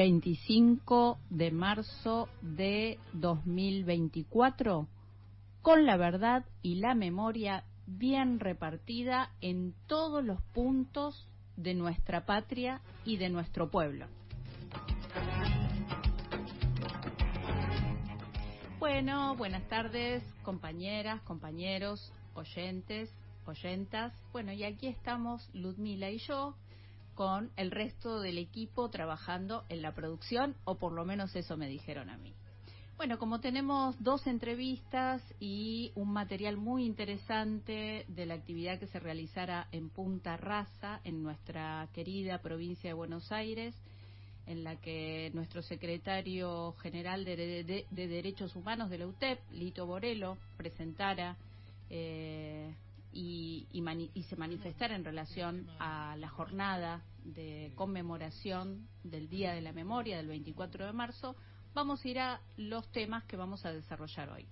25 de marzo de 2024, con la verdad y la memoria bien repartida en todos los puntos de nuestra patria y de nuestro pueblo. Bueno, buenas tardes, compañeras, compañeros, oyentes, oyentas. Bueno, y aquí estamos Ludmila y yo con el resto del equipo trabajando en la producción, o por lo menos eso me dijeron a mí. Bueno, como tenemos dos entrevistas y un material muy interesante de la actividad que se realizara en Punta Raza, en nuestra querida provincia de Buenos Aires, en la que nuestro secretario general de, Derechos Humanos de la UTEP, Lito Borello, presentara eh, y, y, se manifestara en relación a la jornada de conmemoración del Día de la Memoria del 24 de marzo, vamos a ir a los temas que vamos a desarrollar hoy.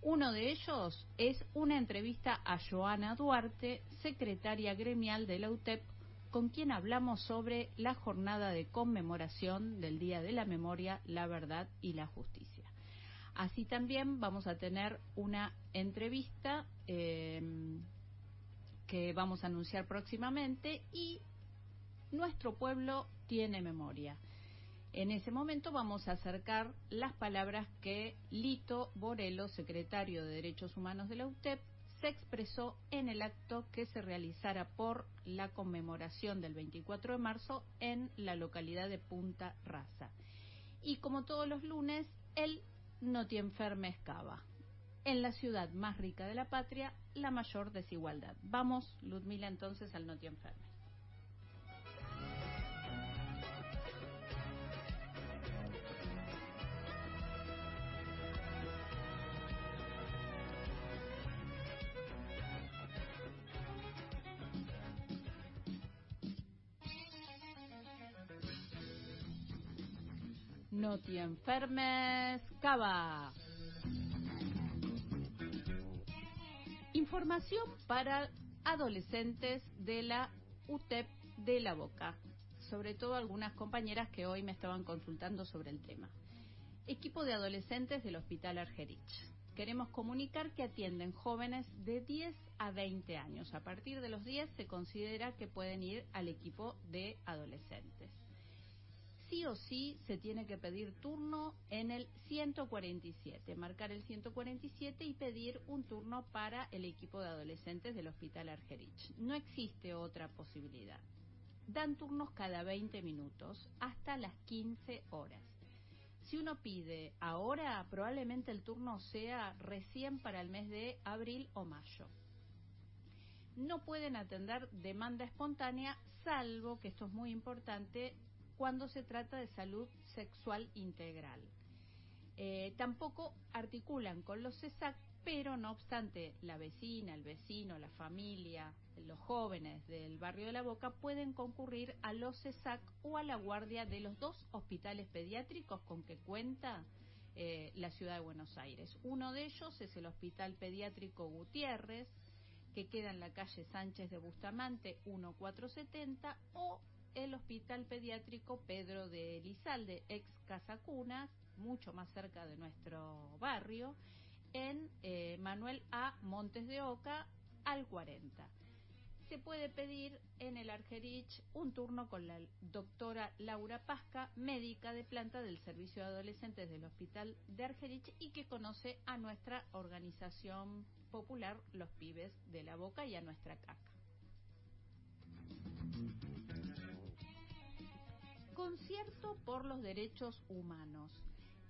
Uno de ellos es una entrevista a Joana Duarte, secretaria gremial de la UTEP, con quien hablamos sobre la jornada de conmemoración del Día de la Memoria, la Verdad y la Justicia. Así también vamos a tener una entrevista eh, que vamos a anunciar próximamente y nuestro pueblo tiene memoria. En ese momento vamos a acercar las palabras que Lito Borello, secretario de Derechos Humanos de la UTEP, se expresó en el acto que se realizara por la conmemoración del 24 de marzo en la localidad de Punta Raza. Y como todos los lunes, el no te enfermes cava. En la ciudad más rica de la patria, la mayor desigualdad. Vamos, Ludmila, entonces al no te enfermes. No te enfermes, cava. Información para adolescentes de la UTEP de la Boca, sobre todo algunas compañeras que hoy me estaban consultando sobre el tema. Equipo de adolescentes del Hospital Argerich. Queremos comunicar que atienden jóvenes de 10 a 20 años. A partir de los 10 se considera que pueden ir al equipo de adolescentes sí o sí se tiene que pedir turno en el 147, marcar el 147 y pedir un turno para el equipo de adolescentes del Hospital Argerich. No existe otra posibilidad. Dan turnos cada 20 minutos hasta las 15 horas. Si uno pide ahora, probablemente el turno sea recién para el mes de abril o mayo. No pueden atender demanda espontánea, salvo, que esto es muy importante, cuando se trata de salud sexual integral. Eh, tampoco articulan con los CESAC, pero no obstante la vecina, el vecino, la familia, los jóvenes del barrio de la Boca pueden concurrir a los CESAC o a la guardia de los dos hospitales pediátricos con que cuenta eh, la ciudad de Buenos Aires. Uno de ellos es el Hospital Pediátrico Gutiérrez, que queda en la calle Sánchez de Bustamante 1470, o el Hospital Pediátrico Pedro de Elizalde, ex Casa Cunas, mucho más cerca de nuestro barrio, en eh, Manuel A. Montes de Oca, al 40. Se puede pedir en el Argerich un turno con la doctora Laura Pasca, médica de planta del Servicio de Adolescentes del Hospital de Argerich y que conoce a nuestra organización popular, los pibes de la boca y a nuestra caca. Concierto por los Derechos Humanos.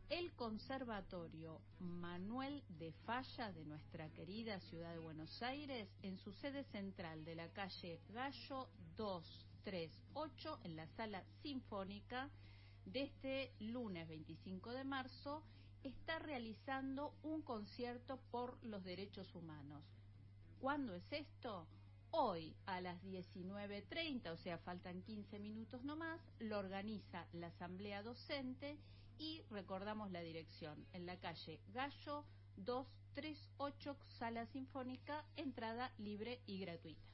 El Conservatorio Manuel de Falla de nuestra querida ciudad de Buenos Aires, en su sede central de la calle Gallo 238, en la sala sinfónica, de este lunes 25 de marzo, está realizando un concierto por los derechos humanos. ¿Cuándo es esto? Hoy a las 19.30, o sea, faltan 15 minutos nomás, lo organiza la Asamblea Docente y recordamos la dirección, en la calle Gallo 38 Sala Sinfónica, entrada libre y gratuita.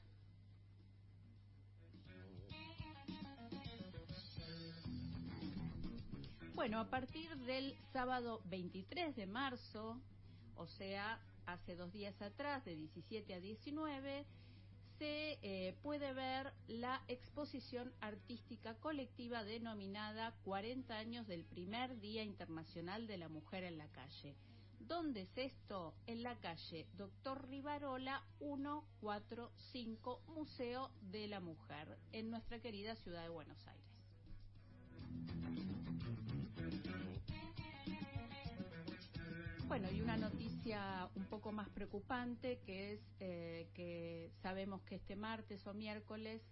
Bueno, a partir del sábado 23 de marzo, o sea, hace dos días atrás, de 17 a 19, se eh, puede ver la exposición artística colectiva denominada 40 años del primer Día Internacional de la Mujer en la Calle. ¿Dónde es esto? En la calle Doctor Rivarola 145, Museo de la Mujer, en nuestra querida ciudad de Buenos Aires. Bueno, y una noticia un poco más preocupante que es eh, que sabemos que este martes o miércoles,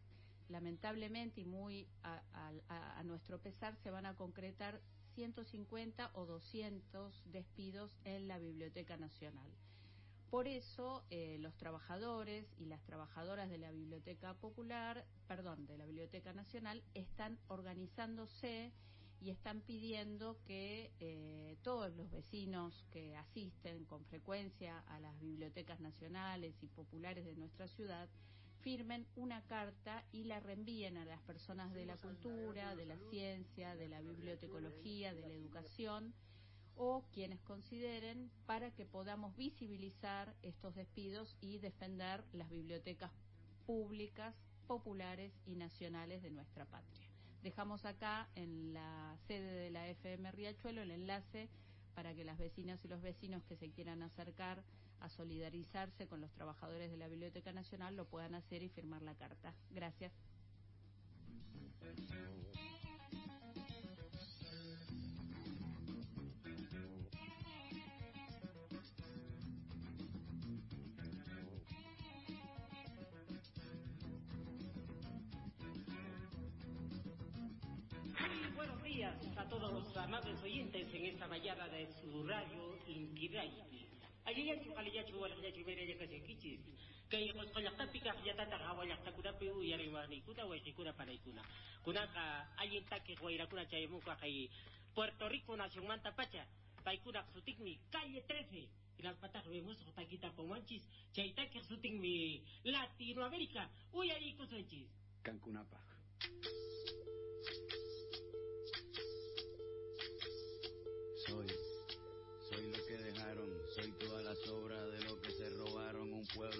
lamentablemente y muy a, nuestro pesar, se van a concretar 150 o 200 despidos en la Biblioteca Nacional. Por eso eh, los trabajadores y las trabajadoras de la Biblioteca Popular, perdón, de la Biblioteca Nacional, están organizándose y están pidiendo que eh, todos los vecinos que asisten con frecuencia a las bibliotecas nacionales y populares de nuestra ciudad firmen una carta y la reenvíen a las personas de la cultura, de la ciencia, de la bibliotecología, de la educación o quienes consideren para que podamos visibilizar estos despidos y defender las bibliotecas públicas, populares y nacionales de nuestra patria. Dejamos acá en la sede de la FM Riachuelo el enlace para que las vecinas y los vecinos que se quieran acercar a solidarizarse con los trabajadores de la Biblioteca Nacional lo puedan hacer y firmar la carta. Gracias. A todos los amables oyentes en esta mañana de su radio Inkidaiti. Ayayachu kaliyachu walayachu bereya kichis. Kay qosqallaqta pika qillatata hawallaqta kunapi uyariwarniykuna wayqikuna panaykuna. Kunaka allintaki wayrakuna chaymuqa kay Puerto Rico nación manta pacha. Paykuna sutikmi calle 13. Inalpataq vemos taquita pomanchis. Chaytaki sutikmi Latinoamérica. Uyarikusunchis. Cancunapa.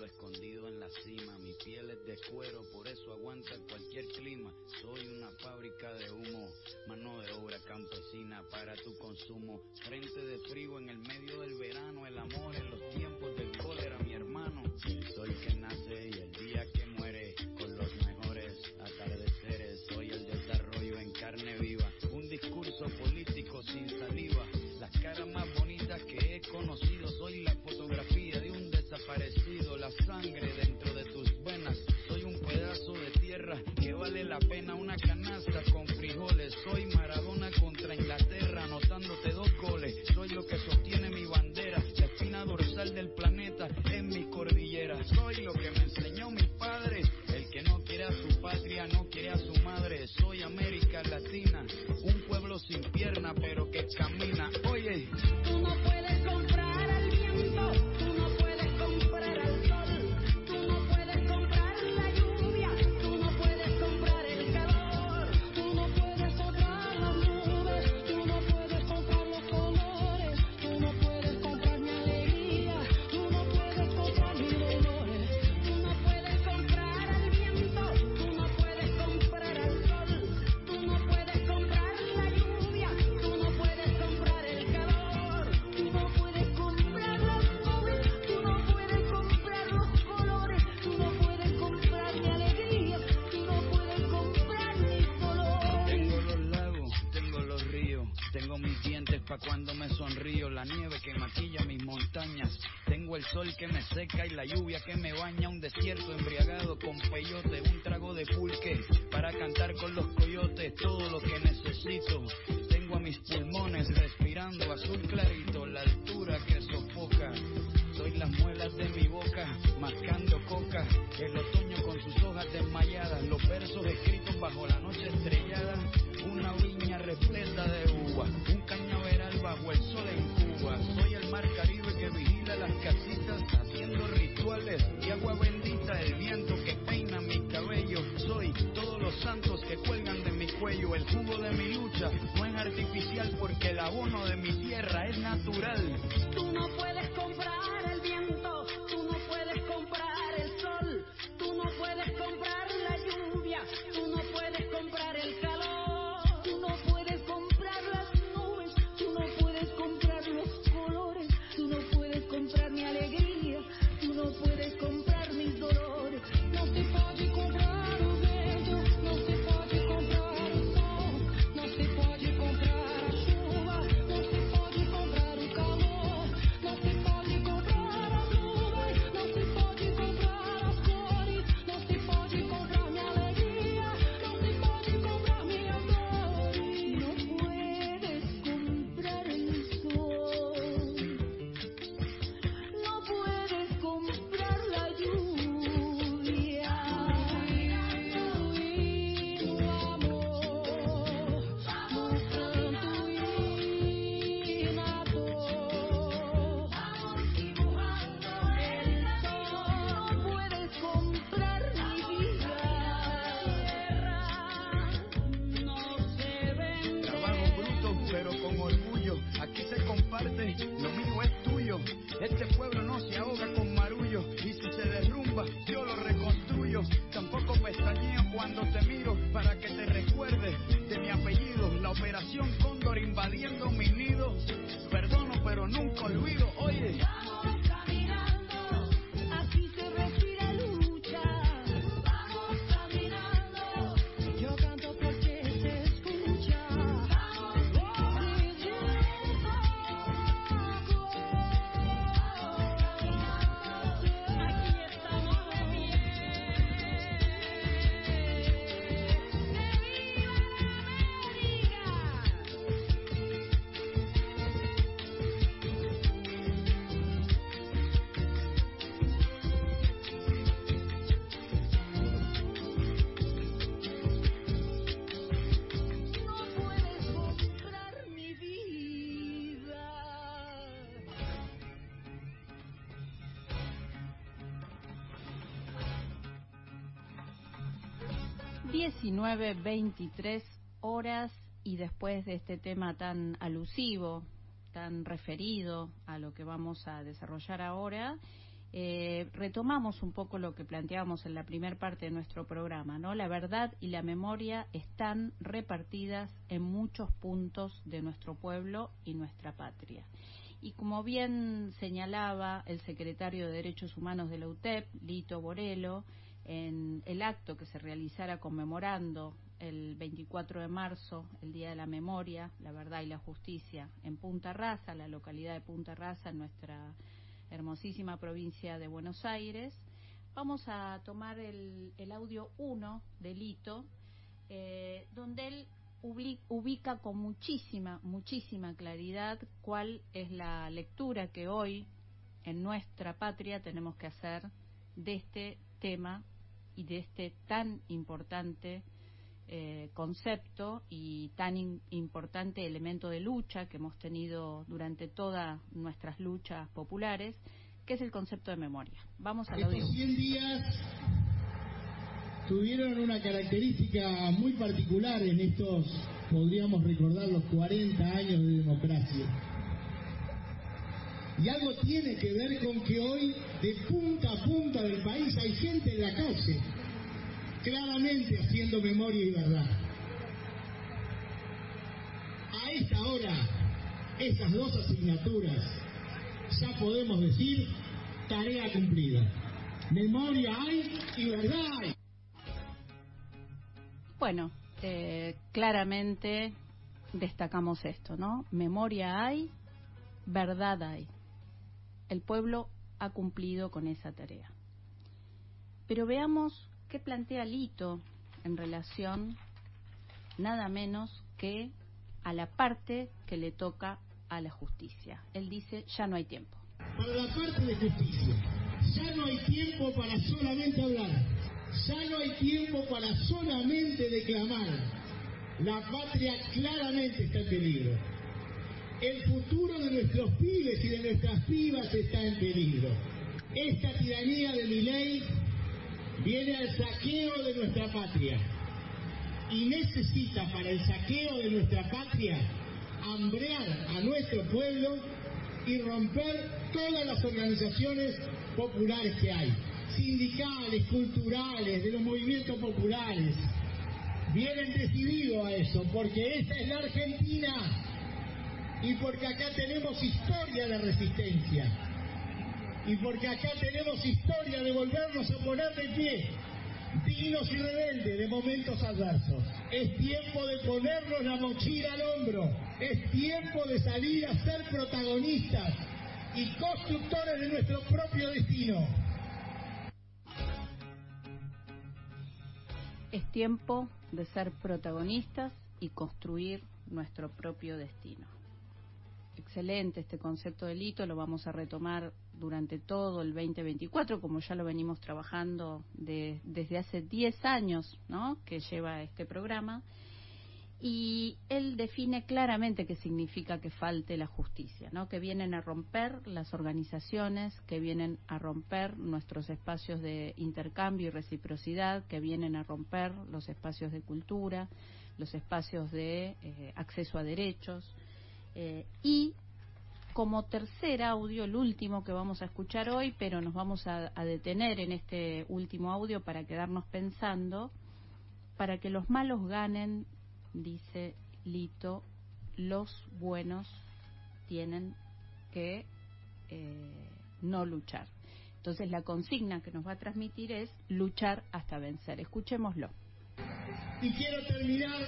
Escondido en la cima, mi piel es de cuero, por eso aguanta cualquier clima, soy una fábrica de humo, mano de obra campesina para tu consumo, frente de frío en el medio del verano, el amor en los tiempos del cólera, mi hermano, soy que nace y el día 19.23 horas y después de este tema tan alusivo, tan referido a lo que vamos a desarrollar ahora, eh, retomamos un poco lo que planteábamos en la primera parte de nuestro programa, ¿no? La verdad y la memoria están repartidas en muchos puntos de nuestro pueblo y nuestra patria. Y como bien señalaba el secretario de Derechos Humanos de la UTEP, Lito Borelo, en el acto que se realizara conmemorando el 24 de marzo, el Día de la Memoria, la Verdad y la Justicia, en Punta Raza, la localidad de Punta Raza, en nuestra hermosísima provincia de Buenos Aires. Vamos a tomar el, el audio 1 de Lito, eh, donde él ubica con muchísima, muchísima claridad cuál es la lectura que hoy en nuestra patria tenemos que hacer de este tema y de este tan importante eh, concepto y tan in, importante elemento de lucha que hemos tenido durante todas nuestras luchas populares, que es el concepto de memoria. Vamos al audio. Estos 100 días tuvieron una característica muy particular en estos, podríamos recordar, los 40 años de democracia. Y algo tiene que ver con que hoy, de punta a punta del país, hay gente en la calle, claramente haciendo memoria y verdad. A esta hora, esas dos asignaturas, ya podemos decir, tarea cumplida. Memoria hay y verdad hay. Bueno, eh, claramente destacamos esto, ¿no? Memoria hay, verdad hay. El pueblo ha cumplido con esa tarea. Pero veamos qué plantea Lito en relación nada menos que a la parte que le toca a la justicia. Él dice, ya no hay tiempo. Para la parte de justicia, ya no hay tiempo para solamente hablar, ya no hay tiempo para solamente declamar. La patria claramente está en peligro. El futuro de nuestros pibes y de nuestras pibas está en peligro. Esta tiranía de mi ley viene al saqueo de nuestra patria y necesita para el saqueo de nuestra patria hambrear a nuestro pueblo y romper todas las organizaciones populares que hay, sindicales, culturales, de los movimientos populares. Vienen decididos a eso, porque esta es la Argentina y porque acá tenemos historia de resistencia y porque acá tenemos historia de volvernos a poner de pie, dignos y rebeldes de momentos adversos. Es tiempo de ponernos la mochila al hombro, es tiempo de salir a ser protagonistas y constructores de nuestro propio destino. Es tiempo de ser protagonistas y construir nuestro propio destino. Excelente este concepto del hito, lo vamos a retomar durante todo el 2024, como ya lo venimos trabajando de, desde hace 10 años ¿no? que lleva este programa. Y él define claramente qué significa que falte la justicia, ¿no? que vienen a romper las organizaciones, que vienen a romper nuestros espacios de intercambio y reciprocidad, que vienen a romper los espacios de cultura, los espacios de eh, acceso a derechos. Eh, y como tercer audio, el último que vamos a escuchar hoy, pero nos vamos a, detener en este último audio para quedarnos pensando, para que los malos ganen, dice Lito, los buenos tienen que eh, no luchar. Entonces la consigna que nos va a transmitir es luchar hasta vencer. Escuchémoslo. Y quiero terminar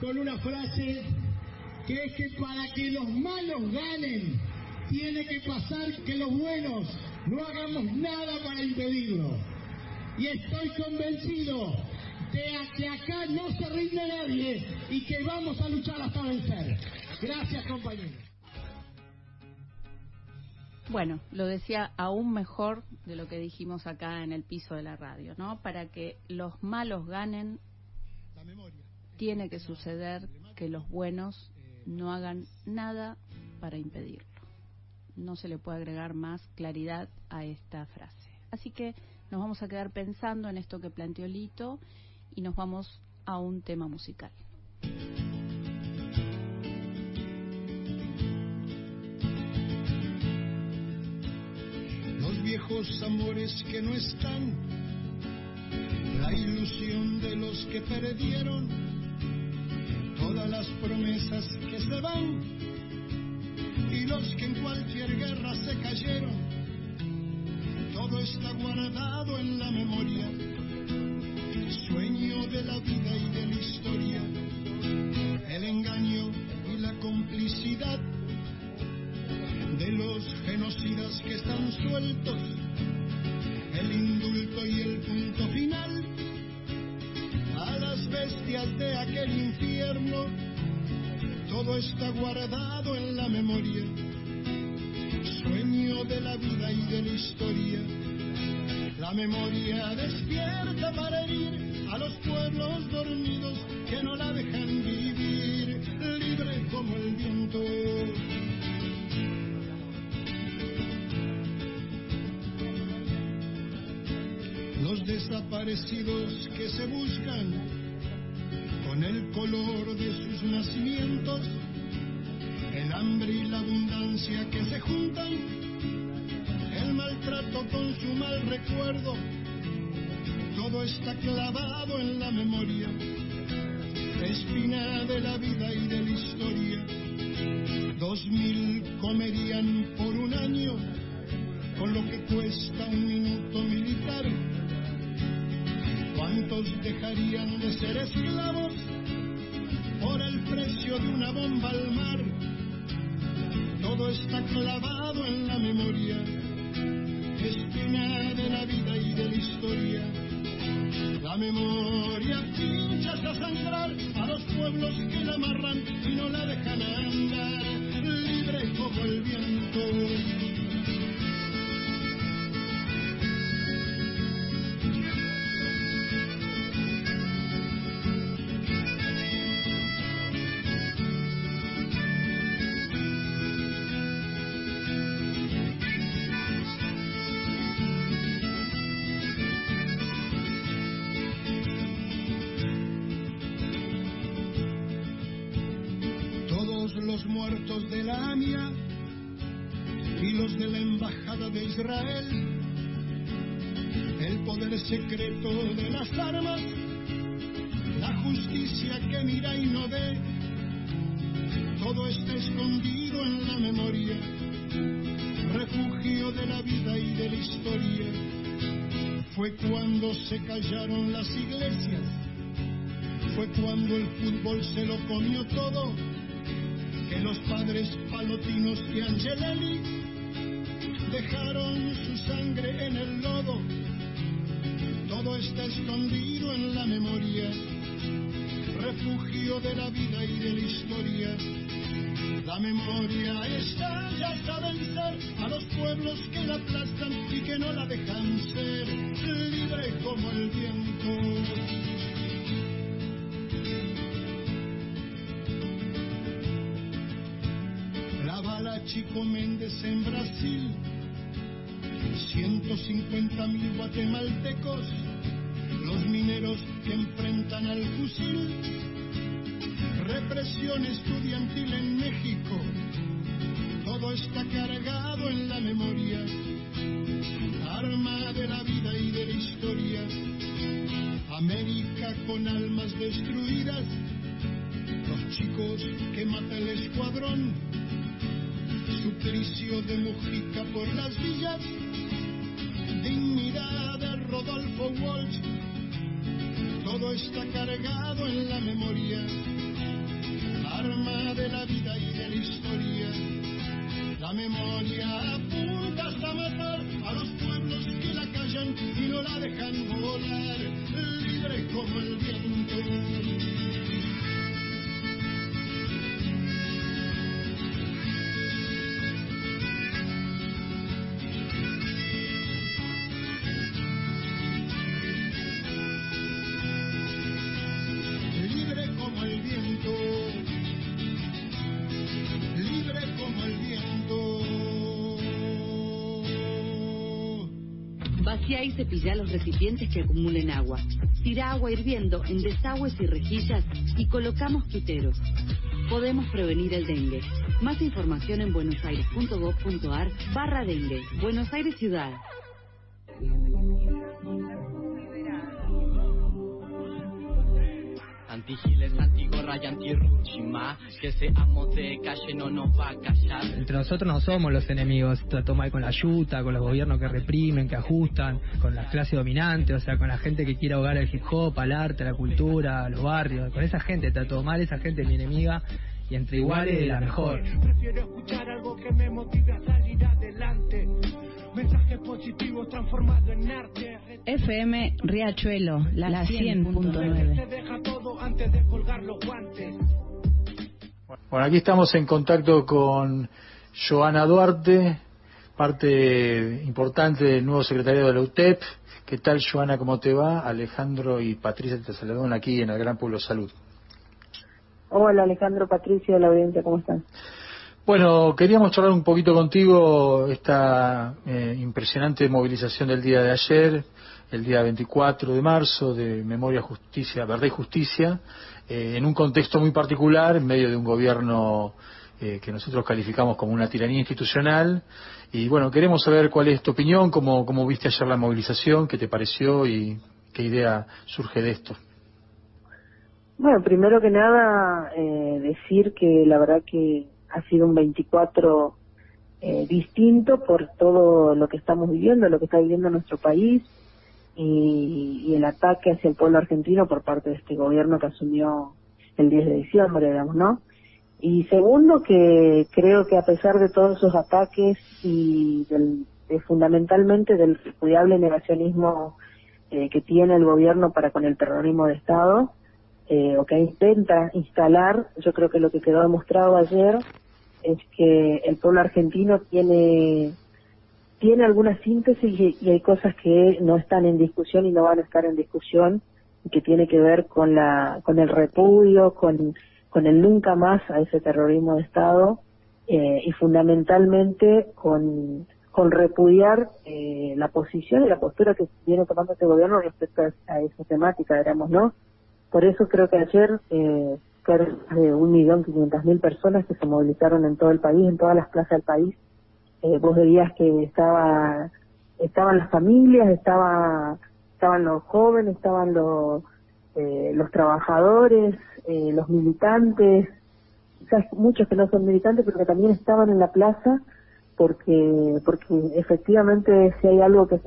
con una frase que es que para que los malos ganen, tiene que pasar que los buenos no hagamos nada para impedirlo. Y estoy convencido de que acá no se rinde nadie y que vamos a luchar hasta vencer. Gracias, compañeros. Bueno, lo decía aún mejor de lo que dijimos acá en el piso de la radio, ¿no? Para que los malos ganen, tiene que suceder que los buenos no hagan nada para impedirlo. No se le puede agregar más claridad a esta frase. Así que nos vamos a quedar pensando en esto que planteó Lito y nos vamos a un tema musical. Los viejos amores que no están, la ilusión de los que perdieron, todas las promesas que se van y los que en cualquier guerra se cayeron, todo está guardado en la memoria, sueño de la vida y de la historia, el engaño y la complicidad de los genocidas que están sueltos, el indulto y el punto final a las bestias de aquel infierno, todo está guardado en la memoria, sueño de la vida y de la historia. La memoria despierta para herir a los pueblos dormidos que no la dejan vivir, libre como el viento. los desaparecidos que se buscan con el color de sus nacimientos, el hambre y la abundancia que se juntan, el maltrato con su mal recuerdo, todo está clavado en la memoria, espina de la vida y de la historia. Dos mil comerían por un año con lo que cuesta un minuto militar. ¿Cuántos dejarían de ser esclavos por el precio de una bomba al mar? Todo está clavado en la memoria, espina de la vida y de la historia. La memoria pincha hasta sangrar a los pueblos que la amarran y no la dejan andar, libre como el viento. Fútbol se lo comió todo que los padres palotinos y Angelelli dejaron su sangre en el lodo. Todo está escondido en la memoria, refugio de la vida y de la historia. La memoria está ya hasta vencer a los pueblos que la aplastan y que no la dejan ser libre como el viento. Chico Méndez en Brasil, 150 mil guatemaltecos, los mineros que enfrentan al fusil, represión estudiantil en México, todo está cargado en la memoria, arma de la vida y de la historia, América con almas destruidas, los chicos que mata el escuadrón, suplicio de Mujica por las villas, dignidad de Rodolfo Walsh, todo está cargado en la memoria, arma de la vida y de la historia. La memoria apunta hasta matar a los pueblos que la callan y no la dejan volar, libre como el viento. Y cepilla los recipientes que acumulen agua. Tira agua hirviendo en desagües y rejillas y coloca mosquiteros. Podemos prevenir el dengue. Más información en buenosaires.gov.ar barra dengue. Buenos Aires Ciudad. Antigiles, antigorra y antirruchima Que seamos de calle no nos va a callar Entre nosotros no somos los enemigos, trató mal con la yuta, con los gobiernos que reprimen, que ajustan, con la clase dominante, o sea, con la gente que quiere ahogar el hip hop, al arte, a la cultura, a los barrios, con esa gente trató mal, esa gente es mi enemiga y entre iguales la mejor. Prefiero escuchar algo que me motive a salir adelante. Mensajes positivos transformados en arte. FM Riachuelo, la, la Se 100.9. deja todo antes de colgar los guantes. Bueno, aquí estamos en contacto con Joana Duarte, parte importante del nuevo secretario de la UTEP. ¿Qué tal, Joana? ¿Cómo te va? Alejandro y Patricia te saludan aquí en el Gran Pueblo Salud. Hola Alejandro, Patricio, la audiencia, ¿cómo están? Bueno, queríamos charlar un poquito contigo esta eh, impresionante movilización del día de ayer, el día 24 de marzo, de Memoria, Justicia, Verdad y Justicia, eh, en un contexto muy particular, en medio de un gobierno eh, que nosotros calificamos como una tiranía institucional. Y bueno, queremos saber cuál es tu opinión, cómo, cómo viste ayer la movilización, qué te pareció y qué idea surge de esto. Bueno, primero que nada, decir que la verdad que ha sido un 24 eh, distinto por todo lo que estamos viviendo, lo que está viviendo nuestro país y, y el ataque hacia el pueblo argentino por parte de este gobierno que asumió el 10 de diciembre, digamos, ¿no? Y segundo, que creo que a pesar de todos esos ataques y del, de fundamentalmente del repudiable negacionismo eh, que tiene el gobierno para con el terrorismo de Estado, eh, o que intenta instalar, yo creo que lo que quedó demostrado ayer es que el pueblo argentino tiene tiene alguna síntesis y, hay cosas que no están en discusión y no van a estar en discusión que tiene que ver con la con el repudio, con con el nunca más a ese terrorismo de Estado eh, y fundamentalmente con con repudiar eh, la posición y la postura que viene tomando este gobierno respecto a, a esa temática, digamos, ¿no? Por eso creo que ayer eh, fueron de un millón quinientas mil personas que se movilizaron en todo el país, en todas las plazas del país. Eh, vos veías que estaba, estaban las familias, estaba, estaban los jóvenes, estaban los, eh, los trabajadores, eh, los militantes, quizás muchos que no son militantes, pero que también estaban en la plaza, porque, porque efectivamente si hay algo que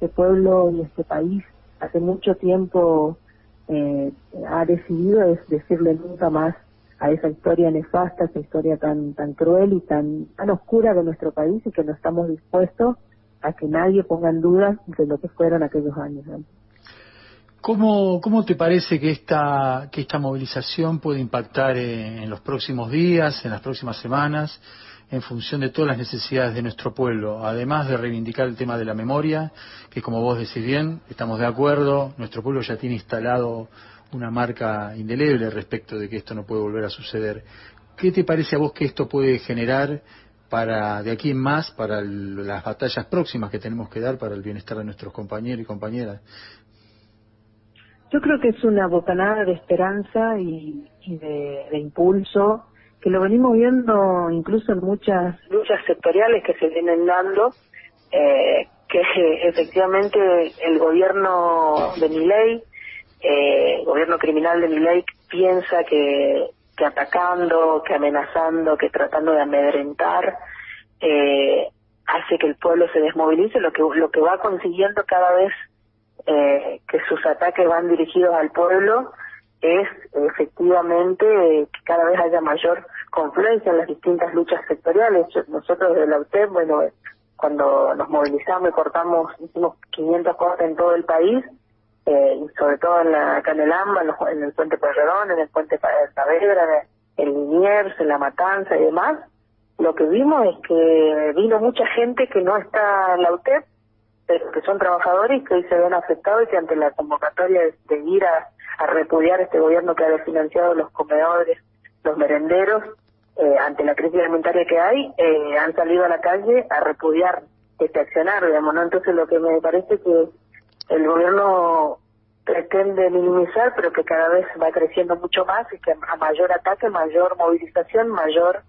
este pueblo y este país hace mucho tiempo eh, ha decidido es decirle nunca más a esa historia nefasta, esa historia tan tan cruel y tan tan oscura de nuestro país y que no estamos dispuestos a que nadie ponga en duda de lo que fueron aquellos años. ¿no? ¿Cómo, ¿Cómo te parece que esta, que esta movilización puede impactar en, en los próximos días, en las próximas semanas, en función de todas las necesidades de nuestro pueblo? Además de reivindicar el tema de la memoria, que como vos decís bien, estamos de acuerdo, nuestro pueblo ya tiene instalado una marca indeleble respecto de que esto no puede volver a suceder. ¿Qué te parece a vos que esto puede generar para de aquí en más, para las batallas próximas que tenemos que dar para el bienestar de nuestros compañeros y compañeras? Yo creo que es una bocanada de esperanza y, y de impulso que lo venimos viendo incluso en muchas luchas sectoriales que se vienen dando, eh, que efectivamente el gobierno de Milei, eh, gobierno criminal de Milei piensa que, que atacando, que amenazando, que tratando de amedrentar, eh, hace que el pueblo se desmovilice, lo que, lo que va consiguiendo cada vez eh, que sus ataques van dirigidos al pueblo es efectivamente que cada vez haya mayor confluencia en las distintas luchas sectoriales. Nosotros de la UTEP, bueno, cuando nos movilizamos y cortamos, hicimos 500 cortes en todo el país, eh, sobre todo en la acá en en, el puente Pueyrredón, en el puente Saavedra, en Liniers, en La Matanza y demás, lo que vimos es que vino mucha gente que no está en la UTEP, pero que son trabajadores y que hoy se ven afectados y que ante la convocatoria de, ir a, repudiar este gobierno que ha desfinanciado los comedores, los merenderos, eh, ante la crisis alimentaria que hay, eh, han salido a la calle a repudiar este accionar, digamos, ¿no? Entonces lo que me parece que el gobierno pretende minimizar, pero que cada vez va creciendo mucho más y que a mayor ataque, mayor movilización, mayor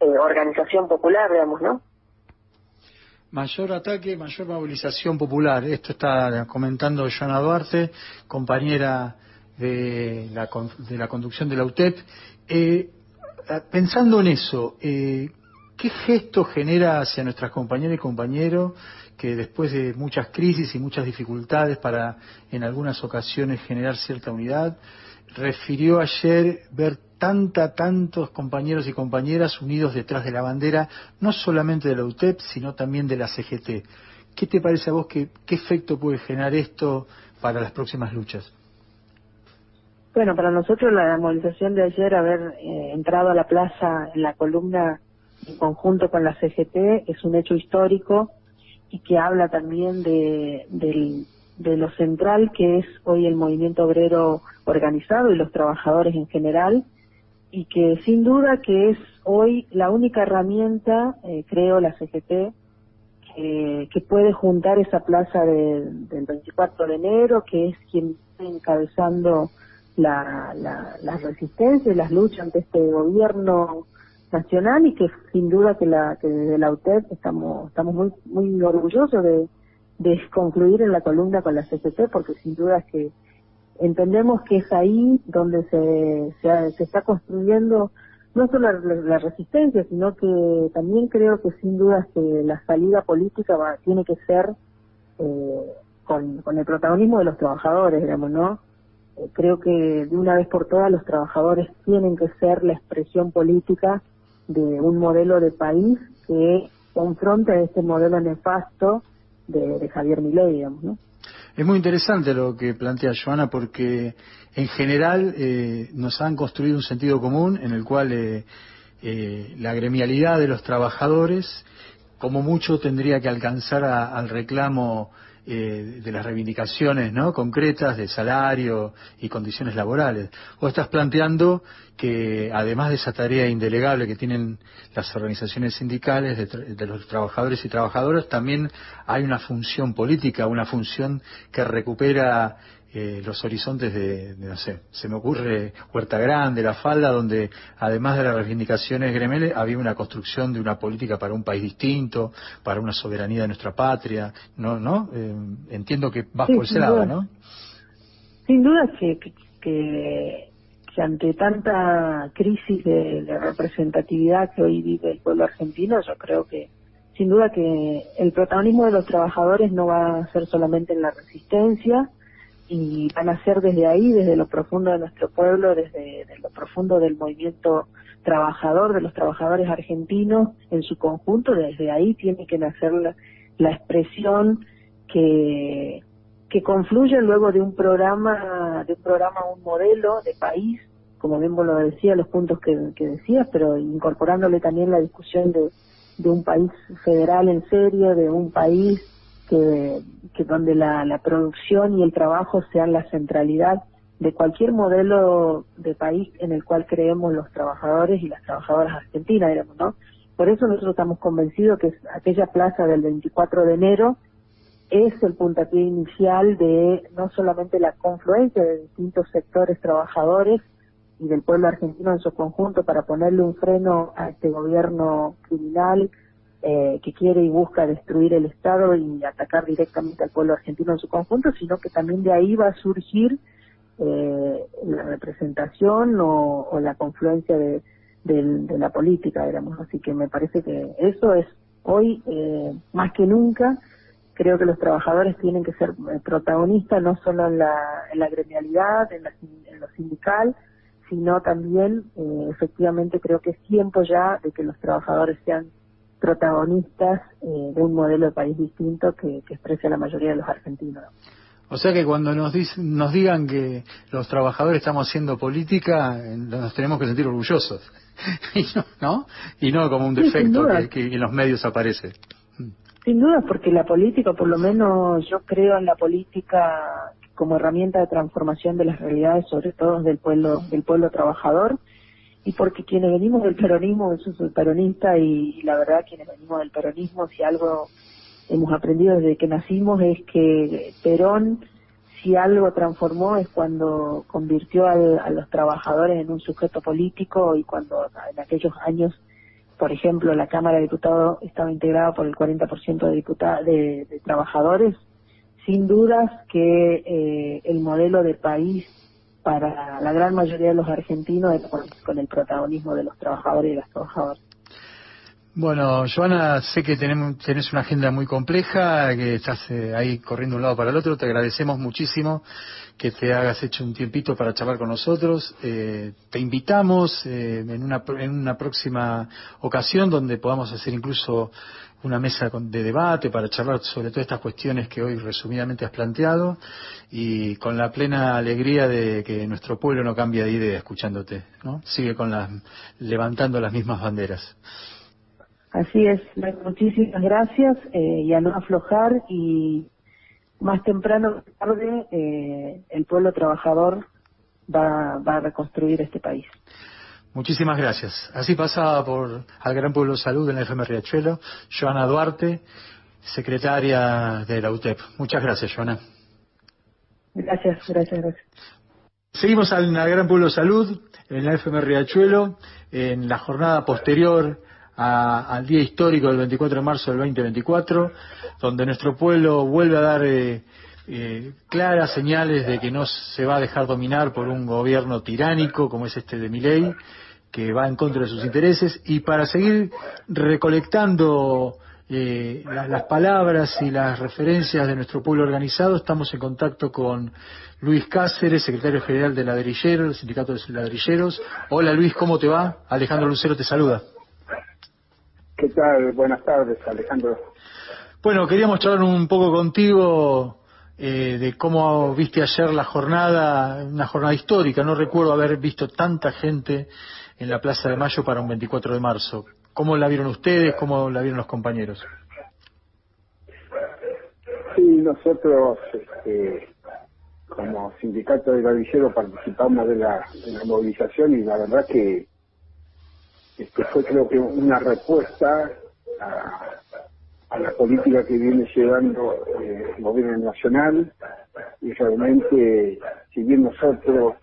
eh, organización popular, digamos, ¿no? Mayor ataque, mayor movilización popular. Esto está comentando Joana Duarte, compañera de la, de la conducción de la UTEP. Eh, eh, pensando en eso, eh, ¿qué gesto genera hacia nuestras compañeras y compañeros que después de muchas crisis y muchas dificultades para en algunas ocasiones generar cierta unidad, refirió ayer ver tanta, tantos compañeros y compañeras unidos detrás de la bandera, no solamente de la UTEP, sino también de la CGT. ¿Qué te parece a vos que qué efecto puede generar esto para las próximas luchas? Bueno, para nosotros la movilización de ayer, haber eh, entrado a la plaza en la columna en conjunto con la CGT, es un hecho histórico y que habla también de, del- de lo central que es hoy el movimiento obrero organizado y los trabajadores en general, y que sin duda que es hoy la única herramienta, eh, creo, la CGT, que, puede juntar esa plaza de- del 24 de enero, que es quien está encabezando la, la, la resistencia y las luchas ante este gobierno nacional y que sin duda que la que desde la UTEP estamos estamos muy muy orgullosos de, concluir en la columna con la CGT porque sin duda que entendemos que es ahí donde se, se, se está construyendo no solo la, la resistencia, sino que también creo que sin duda que la salida política va, tiene que ser eh, con el protagonismo de los trabajadores, digamos, ¿no? Eh, creo que de una vez por todas los trabajadores tienen que ser la expresión política de un modelo de país que confronte a este modelo nefasto de, de Javier Milei, digamos, ¿no? Es muy interesante lo que plantea Joana porque en general eh, nos han construido un sentido común en el cual eh, eh, la gremialidad de los trabajadores como mucho tendría que alcanzar a- al reclamo eh, de las reivindicaciones ¿no? concretas de salario y condiciones laborales. O estás planteando que además de esa tarea indelegable que tienen las organizaciones sindicales de, tra- de los trabajadores y trabajadoras, también hay una función política, una función que recupera eh, los horizontes de, de, no sé, se me ocurre Huerta Grande, La Falda, donde además de las reivindicaciones gremiales había una construcción de una política para un país distinto, para una soberanía de nuestra patria, ¿no? ¿no? Eh, entiendo que vas Sí, por ese lado, duda. ¿no? Sin duda que, que, que- que ante tanta crisis de, de representatividad que hoy vive el pueblo argentino, yo creo que sin duda que el protagonismo de los trabajadores no va a ser solamente en la resistencia y van a ser desde ahí, desde lo profundo de nuestro pueblo, desde de lo profundo del movimiento trabajador, de los trabajadores argentinos en su conjunto, desde ahí tiene que nacer la, la expresión que que confluye luego de un programa, de un programa, un modelo de país, como bien vos lo decías, los puntos que, que decías, pero incorporándole también la discusión de, de un país federal en serio, de un país que, que donde la, producción y el trabajo sean la centralidad de cualquier modelo de país en el cual creemos los trabajadores y las trabajadoras argentinas, digamos, ¿no? Por eso nosotros estamos convencidos que aquella plaza del 24 de enero es el puntapié inicial de no solamente la confluencia de distintos sectores trabajadores y del pueblo argentino en su conjunto para ponerle un freno a este gobierno criminal eh, que quiere y busca destruir el Estado y atacar directamente al pueblo argentino en su conjunto, sino que también de ahí va a surgir eh, la representación o, la confluencia de, del- de la política, digamos. Así que me parece que eso es hoy eh, más que nunca creo que los trabajadores tienen que ser eh, protagonistas no solo en la, en la gremialidad, en, la en lo sindical, sino también, eh, efectivamente, creo que es tiempo ya de que los trabajadores sean protagonistas eh, de un modelo de país distinto que, que exprese a la mayoría de los argentinos. O sea que cuando nos, dic- nos digan que los trabajadores estamos haciendo política, nos tenemos que sentir orgullosos. y no, ¿no? Y no como un defecto que, que en los medios aparece. Sin duda, porque la política, por lo menos yo creo en la política como herramienta de transformación de las realidades, sobre todo del pueblo, del pueblo trabajador, y porque quienes venimos del peronismo, yo soy peronista y, la verdad quienes venimos del peronismo, si algo hemos aprendido desde que nacimos es que Perón, si algo transformó es cuando convirtió al- a los trabajadores en un sujeto político y cuando en aquellos años, por ejemplo, la Cámara de Diputados estaba integrada por el 40% de, diputa- de, de trabajadores, sin dudas que eh, el modelo de país para la gran mayoría de los argentinos con, el protagonismo de los trabajadores y las trabajadoras. Bueno, Joana, sé que tenemos, tenés una agenda muy compleja, que estás eh, ahí corriendo de un lado para el otro. Te agradecemos muchísimo que te hagas hecho un tiempito para charlar con nosotros. Eh, te invitamos eh, en, una, en una próxima ocasión donde podamos hacer incluso una mesa de debate para charlar sobre todas estas cuestiones que hoy resumidamente has planteado y con la plena alegría de que nuestro pueblo no cambia de idea escuchándote, ¿no? Sigue con las, levantando las mismas banderas. Así es, muchísimas gracias eh, y a no aflojar y más temprano que tarde eh, el pueblo trabajador va, va a reconstruir este país. Muchísimas gracias. Así pasaba por al Gran Pueblo de Salud en la FM Riachuelo, Joana Duarte, secretaria de la UTEP. Muchas gracias, Joana. Gracias, gracias, gracias. Seguimos al, Gran Pueblo de Salud en la FM Riachuelo, en la jornada posterior a- al día histórico del 24 de marzo del 2024, donde nuestro pueblo vuelve a dar eh, eh, claras señales de que no se va a dejar dominar por un gobierno tiránico como es este de Milei, que va en contra de sus intereses, y para seguir recolectando eh, la- las palabras y las referencias de nuestro pueblo organizado, estamos en contacto con Luis Cáceres, secretario general de Ladrilleros, el sindicato de ladrilleros. Hola Luis, ¿cómo te va? Alejandro Lucero te saluda. ¿Qué tal? Buenas tardes, Alejandro. Bueno, queríamos charlar un poco contigo eh, de cómo viste ayer la jornada, una jornada histórica. No recuerdo haber visto tanta gente en la Plaza de Mayo para un 24 de marzo. ¿Cómo la vieron ustedes? ¿Cómo la vieron los compañeros? Sí, nosotros, este, como sindicato de ladrilleros, participamos de la, la movilización y la verdad que este, fue creo que una respuesta a, la política que viene llevando eh, el gobierno nacional. Y realmente, si bien nosotros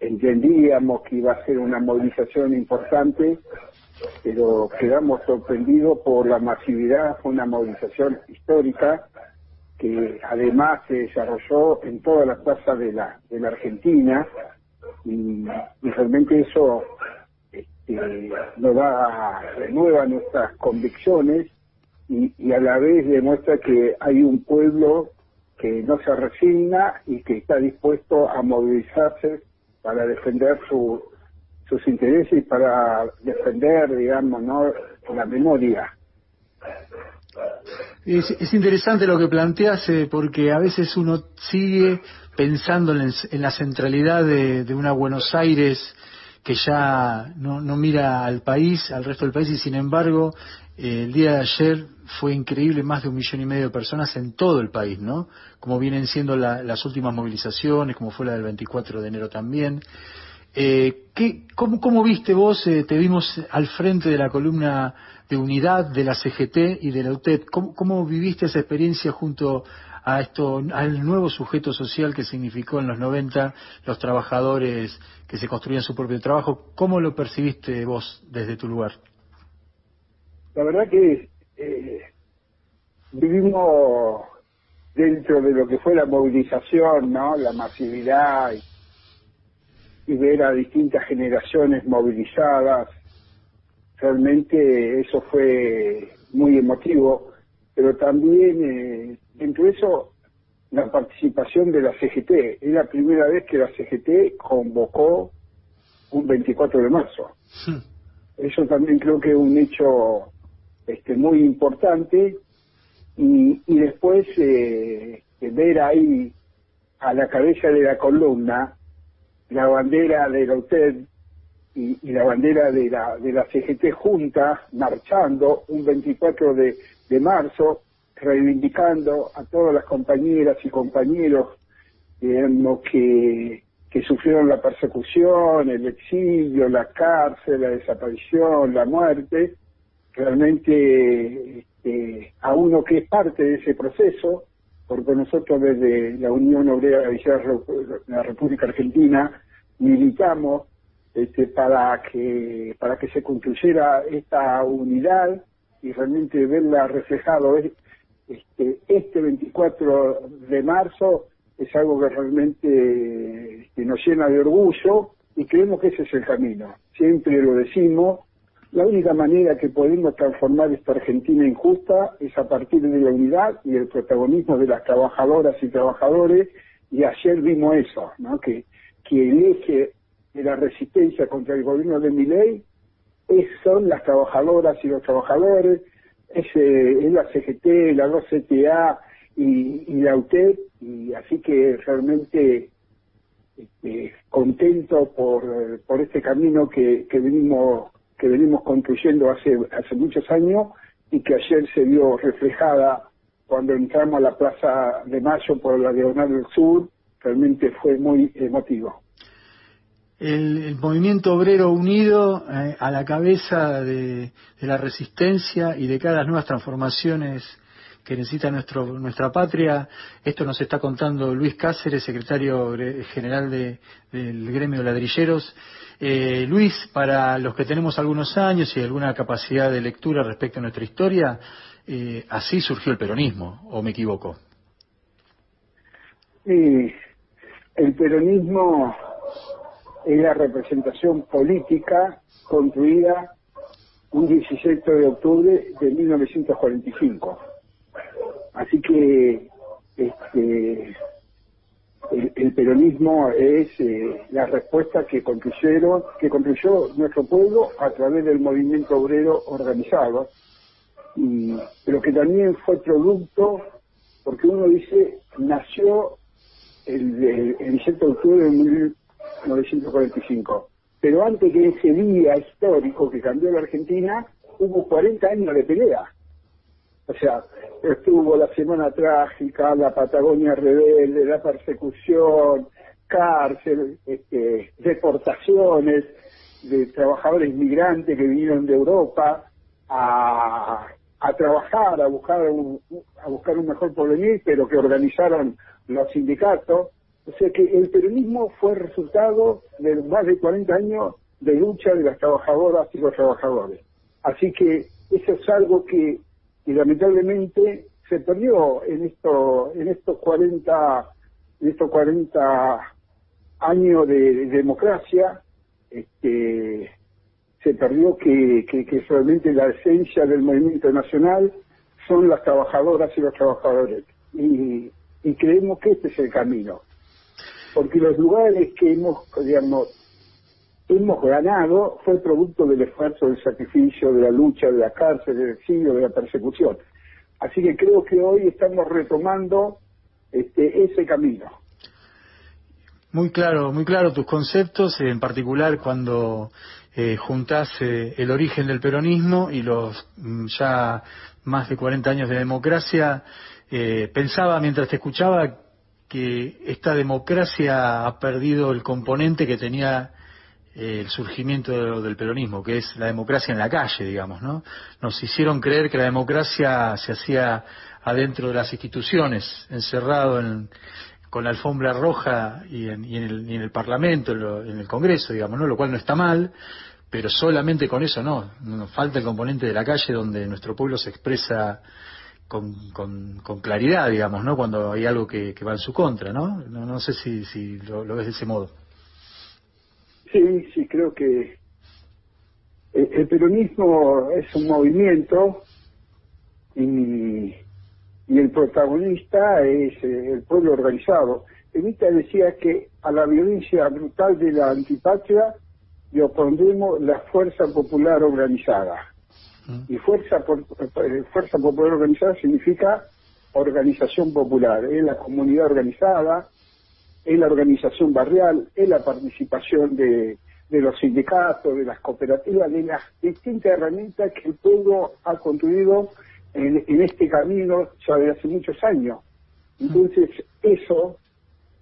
entendíamos que iba a ser una movilización importante, pero quedamos sorprendidos por la masividad, fue una movilización histórica que además se desarrolló en todas las plazas de la, de la Argentina. Y, y realmente eso este, nos da, renueva nuestras convicciones y, y a la vez demuestra que hay un pueblo que no se resigna y que está dispuesto a movilizarse para defender su, sus intereses y para defender, digamos, ¿no? la memoria. Es, es interesante lo que planteas eh, porque a veces uno sigue pensando en, en la centralidad de, de una Buenos Aires que ya no, no mira al país, al resto del país, y sin embargo, eh, el día de ayer fue increíble, más de un millón y medio de personas en todo el país, ¿no? Como vienen siendo la- las últimas movilizaciones, como fue la del 24 de enero también. Eh, ¿qué, cómo, cómo viste vos? eh, te vimos al frente de la columna de unidad de la CGT y de la UTEP. ¿Cómo, cómo viviste esa experiencia junto a esto, al nuevo sujeto social que significó en los 90 los trabajadores que se construían su propio trabajo? ¿Cómo lo percibiste vos desde tu lugar? La verdad que eh, vivimos dentro de lo que fue la movilización, ¿no? La masividad y, y ver a distintas generaciones movilizadas. Realmente eso fue muy emotivo, pero también eh, dentro de eso la participación de la CGT. Es la primera vez que la CGT convocó un 24 de marzo. Eso también creo que es un hecho este, muy importante y, y después eh, ver ahí a la cabeza de la columna la bandera de la UTED y, y la bandera de la, de la CGT juntas, marchando un 24 de, de marzo, reivindicando a todas las compañeras y compañeros digamos, que, que sufrieron la persecución, el exilio, la cárcel, la desaparición, la muerte, realmente este, a uno que es parte de ese proceso, porque nosotros desde la Unión Obrera de la República Argentina militamos este, para que para que se concluyera esta unidad y realmente verla reflejado este, este 24 de marzo es algo que realmente este, nos llena de orgullo y creemos que ese es el camino. Siempre lo decimos, la única manera que podemos transformar esta Argentina injusta es a partir de la unidad y el protagonismo de las trabajadoras y trabajadores, y ayer vimos eso, ¿no? que, que el eje de la resistencia contra el gobierno de Miley es, son las trabajadoras y los trabajadores, es, eh, es la CGT, la 2CTA y, y la UTEP, y así que realmente este, contento por, por este camino que, que venimos que venimos construyendo hace hace muchos años y que ayer se vio reflejada cuando entramos a la Plaza de Mayo por la Diagonal del Sur, realmente fue muy emotivo. El, el movimiento obrero unido eh, a la cabeza de, de, la resistencia y de cada las nuevas transformaciones que necesita nuestro, nuestra patria. Esto nos está contando Luis Cáceres, secretario general de, del gremio de ladrilleros. Eh, Luis, para los que tenemos algunos años y alguna capacidad de lectura respecto a nuestra historia, eh, así surgió el peronismo, ¿o me equivoco? Sí, el peronismo es la representación política construida un 17 de octubre de 1945 Así que este, el, peronismo es eh, la respuesta que construyeron, que construyó nuestro pueblo a través del movimiento obrero organizado, y, pero que también fue producto, porque uno dice, nació el 17 de octubre de 1945, pero antes que ese día histórico que cambió la Argentina, hubo 40 años de pelea o sea, estuvo la Semana Trágica, la Patagonia Rebelde, la persecución, cárcel, este, deportaciones de trabajadores migrantes que vinieron de Europa a, a trabajar, a buscar un, a buscar un mejor porvenir, pero que organizaron los sindicatos. O sea que el peronismo fue resultado de más de 40 años de lucha de las trabajadoras y los trabajadores. Así que eso es algo que y lamentablemente se perdió en esto en estos 40 en estos 40 años de, democracia este se perdió que, que, que realmente la esencia del movimiento nacional son las trabajadoras y los trabajadores y, y creemos que este es el camino porque los lugares que hemos digamos hemos ganado fue producto del esfuerzo, del sacrificio, de la lucha, de la cárcel, del exilio, de la persecución. Así que creo que hoy estamos retomando este, ese camino. Muy claro, muy claro tus conceptos, en particular cuando eh, juntás eh, el origen del peronismo y los mm, ya más de 40 años de democracia. Eh, pensaba mientras te escuchaba que esta democracia ha perdido el componente que tenía el surgimiento del peronismo, que es la democracia en la calle, digamos, ¿no? Nos hicieron creer que la democracia se hacía adentro de las instituciones, encerrado en, con la alfombra roja y en, y en, el, y en el, Parlamento, en, lo, en, el Congreso, digamos, ¿no? Lo cual no está mal, pero solamente con eso no. Nos falta el componente de la calle donde nuestro pueblo se expresa con, con, claridad, digamos, ¿no? Cuando hay algo que, que va en su contra, ¿no? No, no sé si, si lo, ves de ese modo. Sí, sí, creo que el peronismo es un movimiento y, y el protagonista es eh, el pueblo organizado. Evita decía que a la violencia brutal de la antipatria le opondremos la fuerza popular organizada. Y fuerza, eh, fuerza popular organizada significa organización popular, es la comunidad organizada, es la organización barrial, es la participación de, de los sindicatos, de las cooperativas, de las distintas herramientas que el pueblo ha construido en, en este camino ya de hace muchos años. Entonces, eso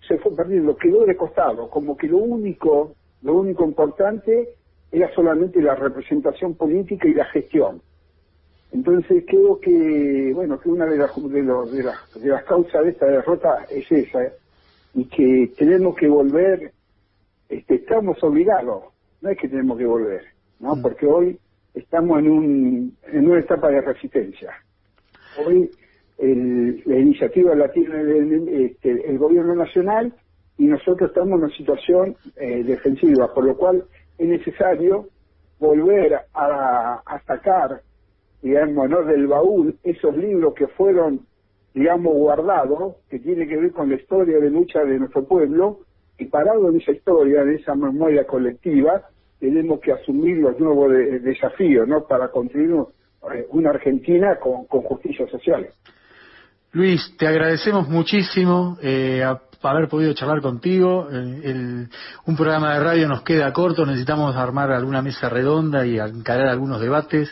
se fue perdiendo, quedó de costado, como que lo único, lo único importante era solamente la representación política y la gestión. Entonces creo que, bueno, que una de las, de, los- de las, de las causas de esta derrota es esa, ¿eh? y que tenemos que volver, este, estamos obligados, no es que tenemos que volver, ¿no? Porque hoy estamos en, un, en una etapa de resistencia. Hoy el- la iniciativa la tiene el, este, el gobierno nacional y nosotros estamos en una situación eh, defensiva, por lo cual es necesario volver a, a sacar, digamos, ¿no? del baúl esos libros que fueron, digamos, guardados, que tiene que ver con la historia de lucha de nuestro pueblo, y parado en esa historia, en esa memoria colectiva, tenemos que asumir los nuevos de- desafíos, ¿no? Para construir eh, una Argentina con, con justicia social. Luis, te agradecemos muchísimo eh, haber podido charlar contigo. El- el- un programa de radio nos queda corto, necesitamos armar alguna mesa redonda y encarar algunos debates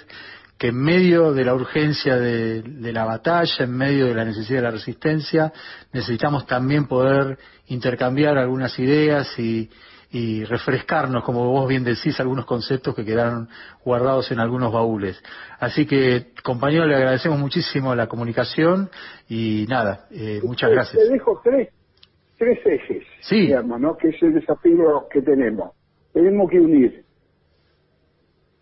que en medio de la urgencia de, de la batalla, en medio de la necesidad de la resistencia, necesitamos también poder intercambiar algunas ideas y, y refrescarnos, como vos bien decís, algunos conceptos que quedaron guardados en algunos baúles. Así que, compañero, le agradecemos muchísimo la comunicación y nada, eh, muchas Te gracias. dejo tres, tres ejes, Sí. digamos, ¿no? Que es el desafío que tenemos. Tenemos que unir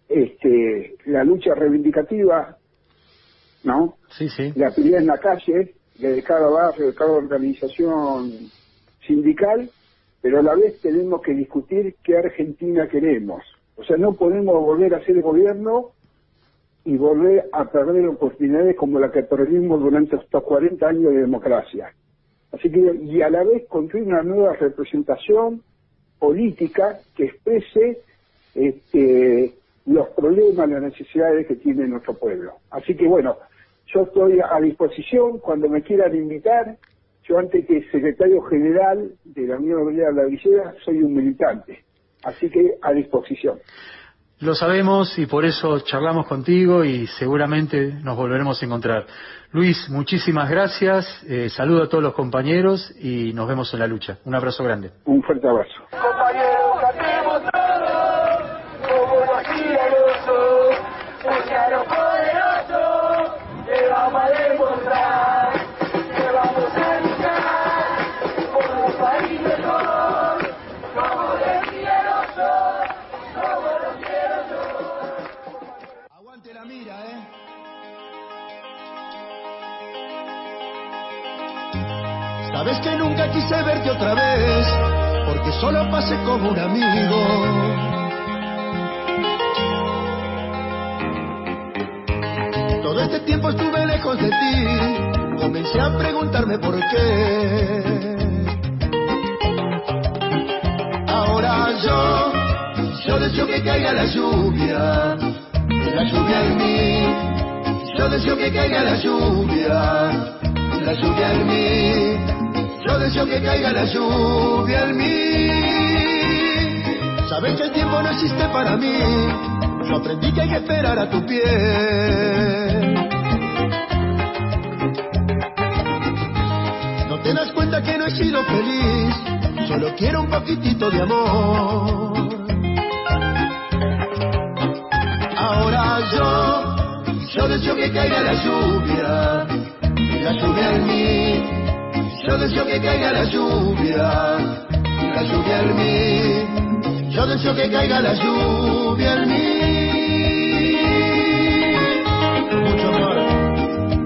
este, la lucha reivindicativa, ¿no? Sí, sí. La pelea en la calle, de cada barrio, de cada organización sindical, pero a la vez tenemos que discutir qué Argentina queremos. O sea, no podemos volver a ser gobierno y volver a perder oportunidades como la que perdimos durante estos 40 años de democracia. Así que, y a la vez construir una nueva representación política que exprese este, los problemas, las necesidades que tiene nuestro pueblo. Así que bueno, yo estoy a disposición cuando me quieran invitar. Yo antes que secretario general de la Unión Obrera de la Villera soy un militante. Así que a disposición. Lo sabemos y por eso charlamos contigo y seguramente nos volveremos a encontrar. Luis, muchísimas gracias, eh, saludo a todos los compañeros y nos vemos en la lucha. Un abrazo grande. Un fuerte abrazo. Quise verte otra vez, porque solo pasé como un amigo. Todo este tiempo estuve lejos de ti, comencé a preguntarme por qué. Ahora yo, yo deseo que caiga la lluvia, la lluvia en mí. Yo deseo que caiga la lluvia, la lluvia en mí. Deseo que caiga la lluvia en mí. Sabes que el tiempo no existe para mí. Yo aprendí que hay que esperar a tu piel. No te das cuenta que no he sido feliz. Solo quiero un poquitito de amor. Ahora yo, yo deseo que caiga la lluvia, la lluvia en mí. Yo deseo que caiga la lluvia, la lluvia en mí. Yo deseo que caiga la lluvia en mí. Mucho amor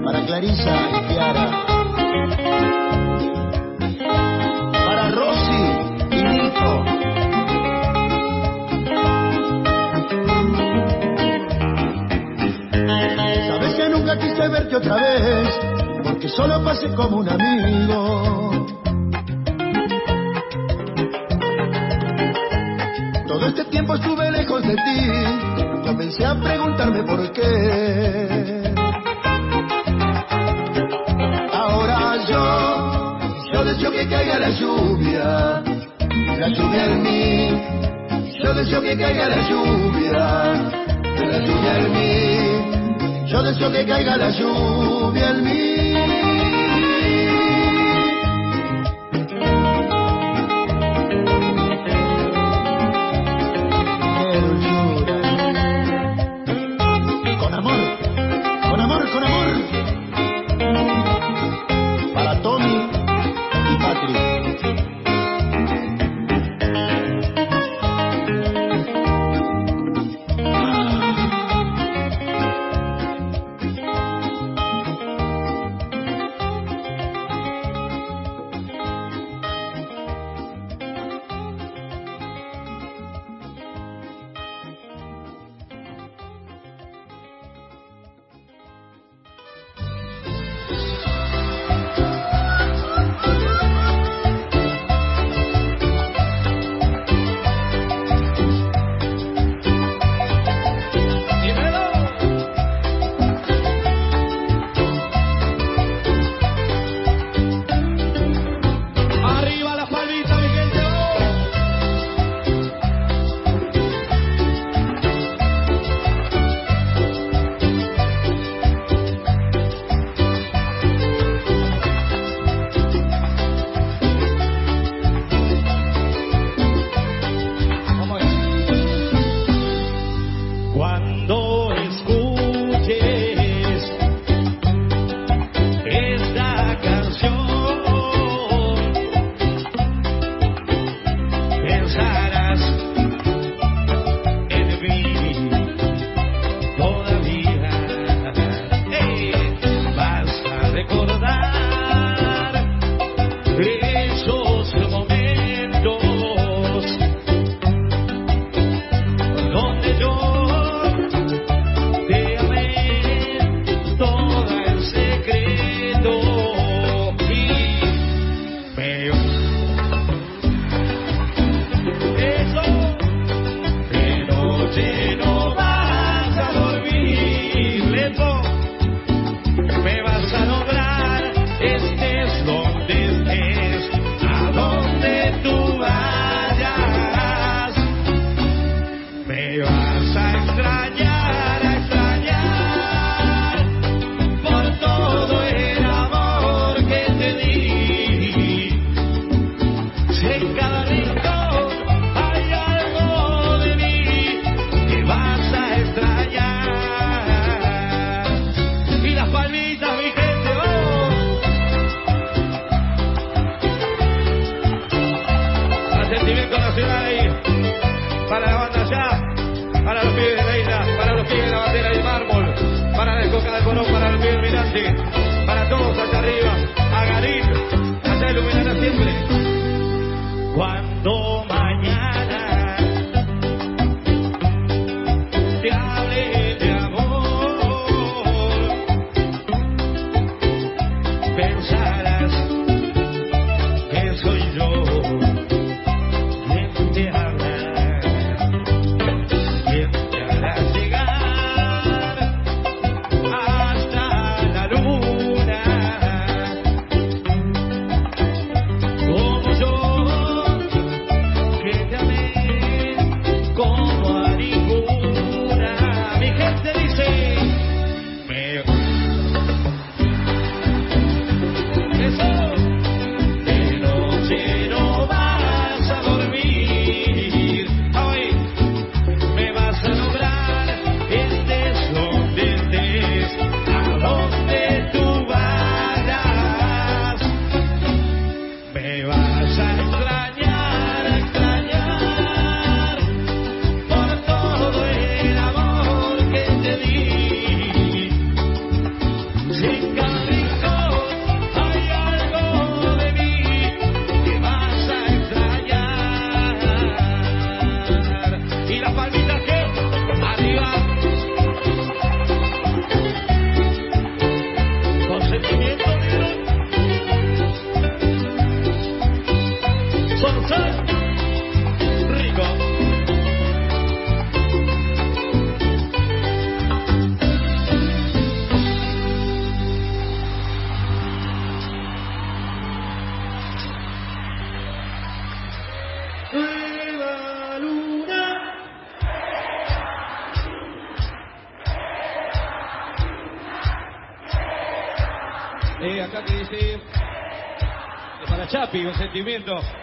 para Clarisa y Kiara. Para Rosy y Nico. Sabes que nunca quise verte otra vez, porque solo pasé como un comencé a preguntarme por qué. Ahora yo, yo deseo que caiga la lluvia, la lluvia en mí. Yo deseo que caiga la lluvia, la lluvia en mí. Yo deseo que caiga la lluvia en mí.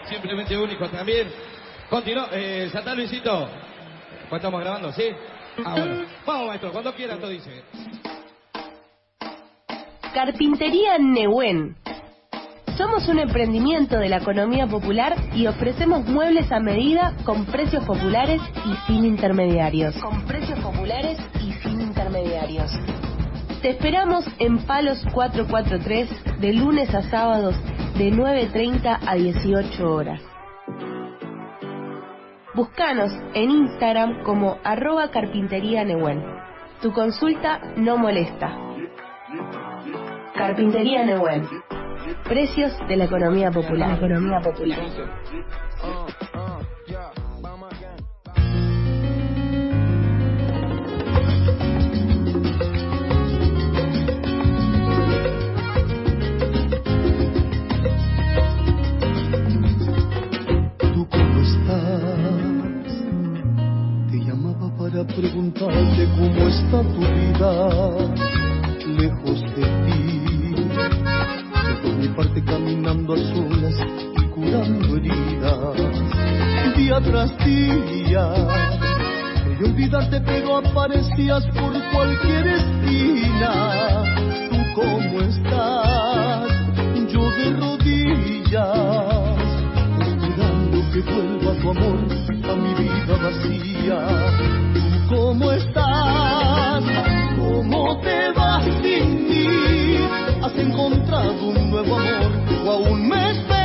Simplemente único también. Continúa, eh, Santa Luisito. ¿Cuál estamos grabando? ¿Sí? Ah, bueno. Vamos, maestro, cuando quiera, todo dice. Carpintería Nehuen. Somos un emprendimiento de la economía popular y ofrecemos muebles a medida con precios populares y sin intermediarios. Con precios populares y sin intermediarios. Te esperamos en Palos 443 de lunes a sábados de 9.30 a 18 horas. Búscanos en Instagram como arroba carpintería Nehuen. Tu consulta no molesta. Carpintería Nehuen. Precios de la economía popular. economía popular. preguntarte cómo está tu vida lejos de ti. Por mi parte caminando a solas y curando heridas día tras día. Quería olvidarte pero aparecías por cualquier esquina. ¿Tú cómo estás? Yo de rodillas, esperando que vuelva tu amor a mi vida vacía ¿Cómo estás? ¿Cómo te vas sin mí? ¿Has encontrado un nuevo amor o aún me esperas?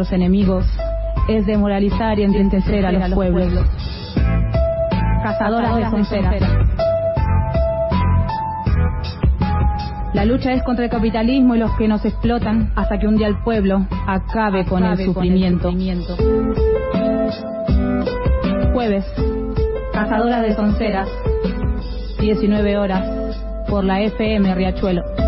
nuestros enemigos es demoralizar y entristecer a los pueblos. Cazadoras de sonceras. La lucha es contra el capitalismo y los que nos explotan hasta que un día el pueblo acabe, con, el sufrimiento. Jueves, Cazadoras de Sonceras, 19 horas, por la FM Riachuelo.